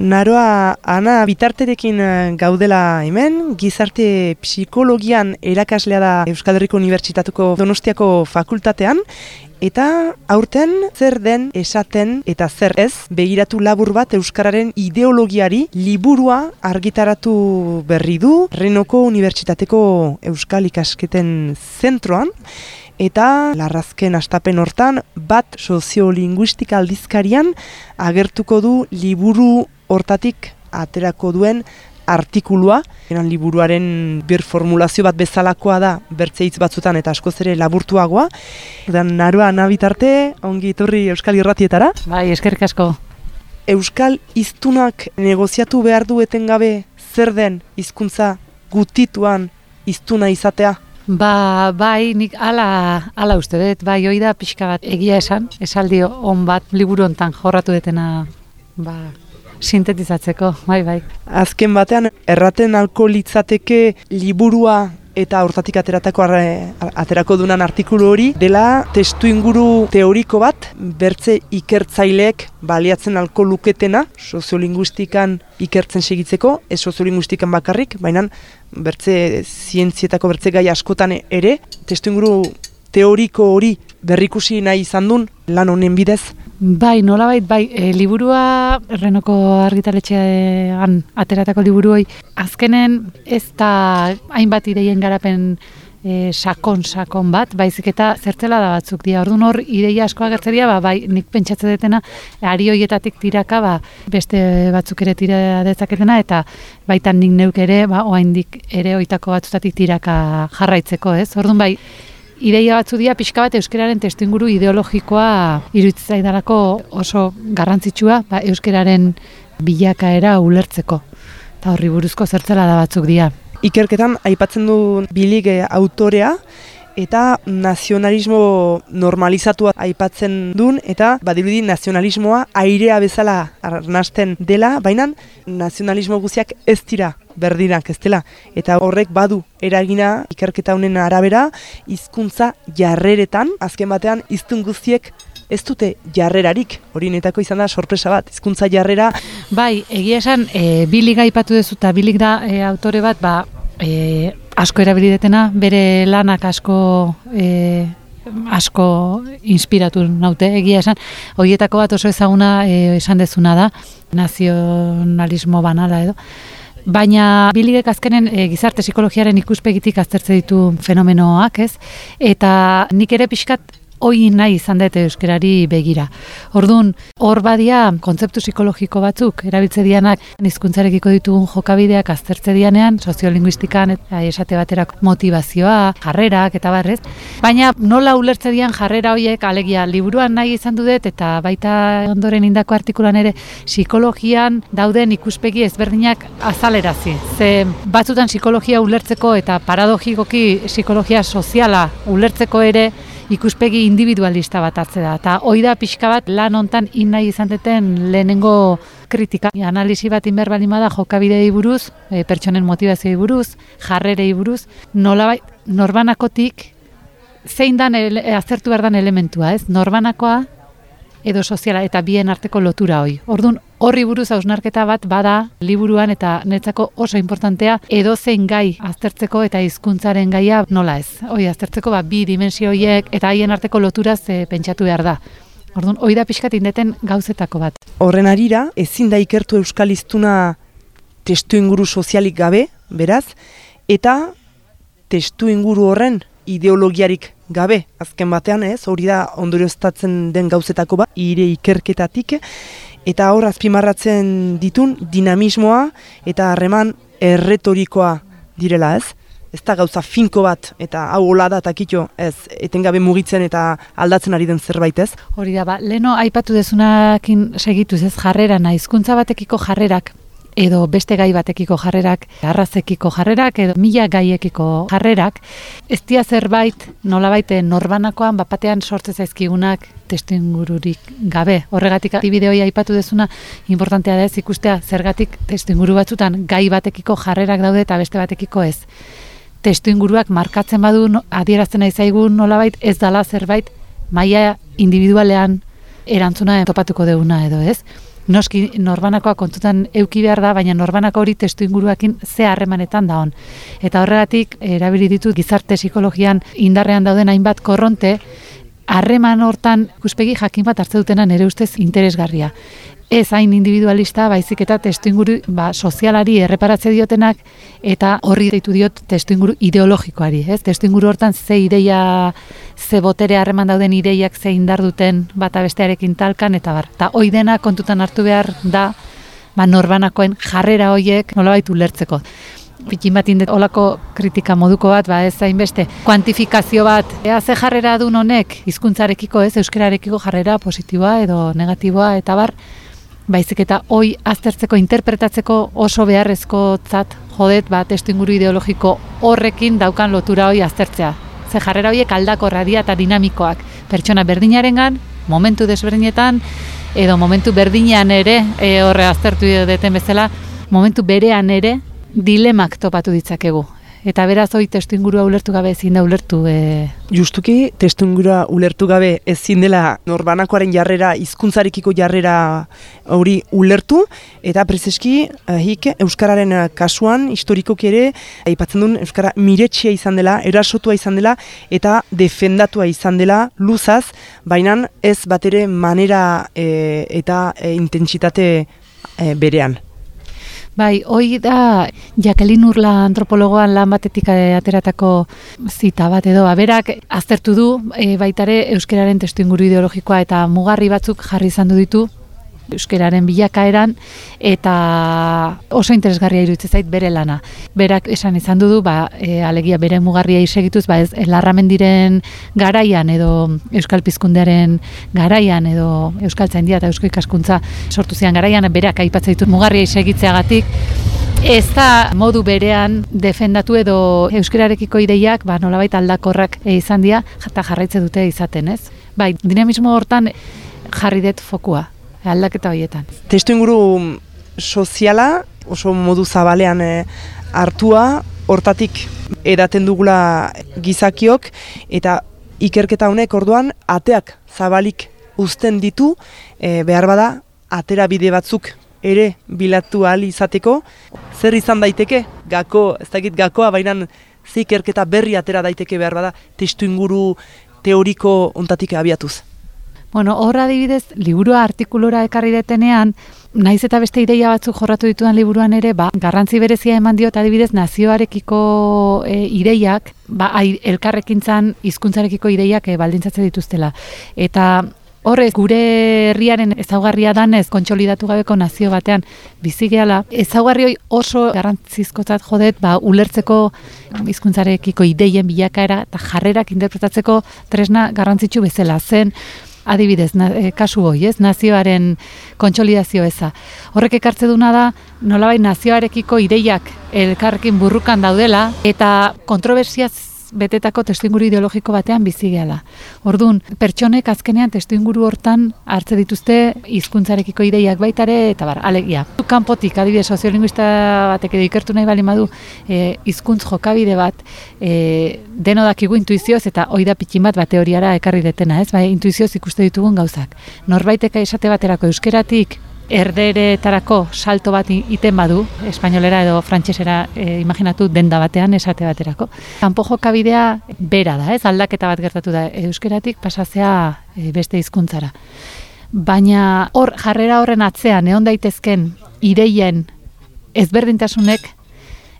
Naroa, ana bitarterekin eh, gaudela hemen, gizarte psikologian erakaslea da Euskal Herriko Unibertsitatuko Donostiako fakultatean, eta aurten zer den esaten eta zer ez begiratu labur bat Euskararen ideologiari liburua argitaratu berri du Renoko Unibertsitateko Euskal Ikasketen zentroan, eta larrazken astapen hortan bat soziolinguistika aldizkarian agertuko du liburu hortatik aterako duen artikulua. Eran liburuaren bir formulazio bat bezalakoa da bertzeitz batzutan eta askoz ere laburtuagoa. Dan naroa nabitarte, ongi iturri Euskal Irratietara. Bai, eskerrik asko. Euskal iztunak negoziatu behar du etengabe zer den hizkuntza gutituan iztuna izatea? Ba, bai, nik ala, ala uste dut, bai, hoi da pixka bat egia esan, esaldi on bat liburu hontan jorratu detena, ba, sintetizatzeko, bai, bai. Azken batean, erraten alko litzateke liburua eta hortatik ateratako aterako dunan artikulu hori dela testu inguru teoriko bat bertze ikertzaileek baliatzen alko luketena soziolinguistikan ikertzen segitzeko, ez soziolinguistikan bakarrik, baina bertze zientzietako bertze gai askotan ere testu inguru teoriko hori berrikusi nahi izan duen lan honen bidez? Bai, nolabait, bai, e, liburua, renoko argitaletxean ateratako liburuoi, azkenen ez da hainbat ideien garapen e, sakon sakon bat, baizik eta zertzela da batzuk dira. Orduan hor ideia asko agertzeria, ba, bai, nik pentsatze detena ari hoietatik tiraka, ba, beste batzuk ere tira dezaketena eta baitan nik neuk ere, ba, oaindik ere oitako batzutatik tiraka jarraitzeko, ez? Orduan bai, ideia batzu dira pixka bat euskararen testuinguru ideologikoa iruditzen zaidalako oso garrantzitsua ba, euskararen bilakaera ulertzeko. Eta horri buruzko zertzela da batzuk dira. Ikerketan aipatzen du bilige autorea eta nazionalismo normalizatua aipatzen duen eta badirudi nazionalismoa airea bezala arnasten dela, baina nazionalismo guziak ez dira berdinak ez dela. Eta horrek badu eragina ikerketa honen arabera hizkuntza jarreretan, azken batean hiztun guztiek ez dute jarrerarik, hori netako izan da sorpresa bat, hizkuntza jarrera. Bai, egia esan, e, bilig aipatu duzu eta bilig da e, autore bat, ba, e, asko erabilidetena, bere lanak asko e, asko inspiratu naute, egia esan, horietako bat oso ezaguna e, esan dezuna da, nazionalismo banala edo, Baina biligek azkenen e, gizarte psikologiaren ikuspegitik aztertze ditu fenomenoak, ez? Eta nik ere pixkat hoi nahi izan dute euskarari begira. Orduan, hor badia kontzeptu psikologiko batzuk, erabiltze dianak hizkuntzarekiko ditugun jokabideak aztertze dianean, soziolinguistikan eta esate baterak motivazioa, jarrerak eta barrez. Baina nola ulertze dian jarrera horiek alegia liburuan nahi izan dut eta baita ondoren indako artikulan ere psikologian dauden ikuspegi ezberdinak azalerazi. Ze batzutan psikologia ulertzeko eta paradogikoki psikologia soziala ulertzeko ere ikuspegi individualista bat hartze da. Eta hoi da pixka bat lan hontan in nahi izan deten lehenengo kritika. Analisi bat inber balima da jokabidei buruz, e, pertsonen motivazioi buruz, jarrerei buruz, nola norbanakotik zein dan azertu behar dan elementua, ez? Norbanakoa edo soziala eta bien arteko lotura hoi. Orduan, horri buruz hausnarketa bat bada liburuan eta netzako oso importantea edo zein gai aztertzeko eta hizkuntzaren gaia nola ez. Hoi aztertzeko ba, bi dimensio horiek eta haien arteko loturaz e, pentsatu behar da. Orduan, hoi da pixkat indeten gauzetako bat. Horren arira, ezin da ikertu euskal iztuna testu inguru sozialik gabe, beraz, eta testu inguru horren ideologiarik gabe, azken batean ez, hori da ondorioztatzen den gauzetako bat, ire ikerketatik, eta hor azpimarratzen ditun dinamismoa eta harreman erretorikoa direla ez. Ez da gauza finko bat, eta hau hola da, eta kitxo, ez, etengabe mugitzen eta aldatzen ari den zerbait ez. Hori da, ba, leno aipatu dezunakin segituz ez jarrera, hizkuntza batekiko jarrerak edo beste gai batekiko jarrerak, arrazekiko jarrerak, edo mila gaiekiko jarrerak, ez dia zerbait nolabait norbanakoan bapatean sortze zaizkigunak testu ingururik gabe. Horregatik bideoia aipatu dezuna, importantea da ez ikustea zergatik testu inguru batzutan gai batekiko jarrerak daude eta beste batekiko ez. Testu inguruak markatzen badu adierazten nahi zaigun nolabait ez dala zerbait maila individualean erantzuna topatuko deuna edo ez. Noski norbanakoa kontutan euki behar da, baina norbanako hori testu inguruakin ze harremanetan da hon. Eta horregatik, erabili ditut gizarte psikologian indarrean dauden hainbat korronte, harreman hortan ikuspegi jakin bat hartze dutena nere ustez interesgarria ez hain individualista, baizik eta testu inguru ba, sozialari erreparatze diotenak, eta horri deitu diot testu inguru ideologikoari. Ez? Testu inguru hortan ze ideia, ze botere harreman dauden ideiak ze indar duten bata bestearekin talkan, eta bar. Ta hoi dena kontutan hartu behar da, ba, norbanakoen jarrera hoiek nola baitu lertzeko. Pikin bat indet olako kritika moduko bat, ba ez zain beste, kuantifikazio bat, ea ze jarrera duen honek, hizkuntzarekiko ez, euskerarekiko jarrera positiboa edo negatiboa, eta bar, baizik eta hoi aztertzeko, interpretatzeko oso beharrezko tzat jodet, ba, testu inguru ideologiko horrekin daukan lotura hoi aztertzea. Ze jarrera horiek aldako radia eta dinamikoak. Pertsona berdinarengan, momentu desberdinetan, edo momentu berdinean ere, e, horre aztertu deten bezala, momentu berean ere, dilemak topatu ditzakegu eta beraz hori testu ingurua ulertu gabe ezin da ulertu. E... Justuki, testu ingurua ulertu gabe ezin dela norbanakoaren jarrera, hizkuntzarekiko jarrera hori ulertu, eta prezeski, hik, Euskararen kasuan, historikoki ere, aipatzen duen Euskara miretxia izan dela, erasotua izan dela, eta defendatua izan dela, luzaz, baina ez batere manera e, eta e, intentsitate e, berean. Bai, hoi da Jacqueline Urla antropologoan lan batetik ateratako zita bat edo, berak aztertu du e, baitare euskeraren testu inguru ideologikoa eta mugarri batzuk jarri izan du ditu euskeraren bilakaeran eta oso interesgarria iruditzen zait bere lana. Berak esan izan du ba, e, alegia bere mugarria isegituz, ba ez diren garaian edo euskal pizkundearen garaian edo euskal txaindia eta eusko ikaskuntza sortu zian garaian, berak aipatzen ditut mugarria isegitzeagatik, Ez da modu berean defendatu edo euskararekiko ideiak, ba, nolabait aldakorrak izan dira, eta jarraitze dute izaten, ez? Bai, dinamismo hortan jarri dut fokua aldaketa horietan. Testu inguru soziala, oso modu zabalean e, hartua, hortatik edaten dugula gizakiok, eta ikerketa honek orduan ateak zabalik uzten ditu, e, behar bada, atera bide batzuk ere bilatu ahal izateko, zer izan daiteke, gako, ez dakit gakoa, baina zikerketa berri atera daiteke behar bada, testu inguru teoriko ontatik abiatuz. Bueno, horra adibidez, liburua artikulora ekarri detenean, naiz eta beste ideia batzuk jorratu ditudan liburuan ere, ba, garrantzi berezia eman diot adibidez nazioarekiko e, ideiak, ba, elkarrekintzan hizkuntzarekiko ideiak e, baldintzatzen dituztela. Eta Horrez, gure herriaren ezaugarria danez kontsolidatu gabeko nazio batean bizi gehala, ezaugarri oso garrantzizkotzat jodet, ba, ulertzeko hizkuntzarekiko ideien bilakaera eta jarrerak interpretatzeko tresna garrantzitsu bezala zen, adibidez, na, e, kasu hoi, ez, nazioaren kontsolidazio eza. Horrek ekartze duna da, nolabait nazioarekiko ideiak elkarrekin burrukan daudela, eta kontroversiaz betetako testuinguru ideologiko batean bizi gehala. Orduan, pertsonek azkenean testuinguru hortan hartze dituzte hizkuntzarekiko ideiak baitare eta bar, alegia. Kanpotik adibide soziolinguista batek edo ikertu nahi bali madu e, hizkuntz jokabide bat e, deno dakigu intuizioz eta hoi da pikin bat bat teoriara ekarri detena, ez? Bai, intuizioz ikuste ditugun gauzak. Norbaiteka esate baterako euskeratik erderetarako salto bat iten badu, espainolera edo frantsesera e, imaginatu denda batean esate baterako. Kanpo jokabidea bera da, ez aldaketa bat gertatu da euskeratik pasazea e, beste hizkuntzara. Baina hor jarrera horren atzean egon daitezken ideien ezberdintasunek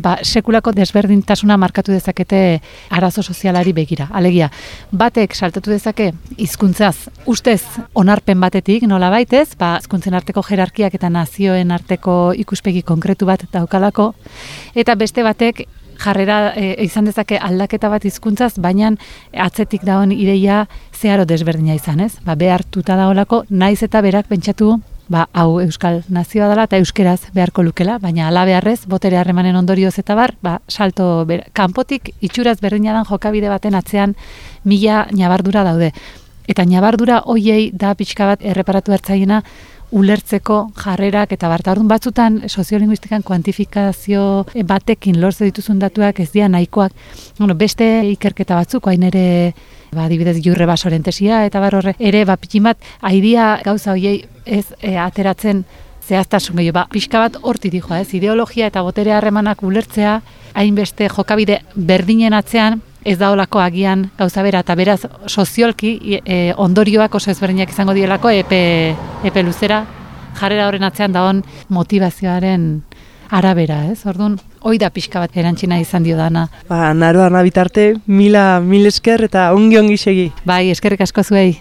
ba, sekulako desberdintasuna markatu dezakete arazo sozialari begira. Alegia, batek saltatu dezake hizkuntzaz ustez onarpen batetik, nola baitez, ba, hizkuntzen arteko jerarkiak eta nazioen arteko ikuspegi konkretu bat daukalako, eta beste batek jarrera e, izan dezake aldaketa bat hizkuntzaz, baina atzetik dagoen ideia zeharo desberdina izan, ez? Ba, behartuta daolako, naiz eta berak pentsatu ba, hau euskal nazioa dela eta euskeraz beharko lukela, baina ala beharrez, botere harremanen ondorioz eta bar, ba, salto kanpotik itxuraz berdina dan jokabide baten atzean mila nabardura daude. Eta nabardura hoiei da pixka bat erreparatu hartzaiena ulertzeko jarrerak eta barta orduan batzutan soziolinguistikan kuantifikazio batekin lortze dituzun datuak ez dira nahikoak. Bueno, beste ikerketa batzuk hain ere ba adibidez jurre basoren tesia eta bar horre ere ba pitxin bat aidia gauza hoiei ez e, ateratzen zehaztasun gehiago, ba, pixka bat horti dijo, ez, ideologia eta botere harremanak ulertzea, hainbeste jokabide berdinen atzean, ez da olako agian gauza bera, eta beraz soziolki e, ondorioak oso ezberdinak izango dielako epe, epe luzera, jarrera horren atzean da on motivazioaren arabera, ez? Orduan, hoi da pixka bat erantzina izan dio dana. Ba, naroa nabitarte, mila, mil esker eta ongi ongi segi. Bai, eskerrik asko zuei.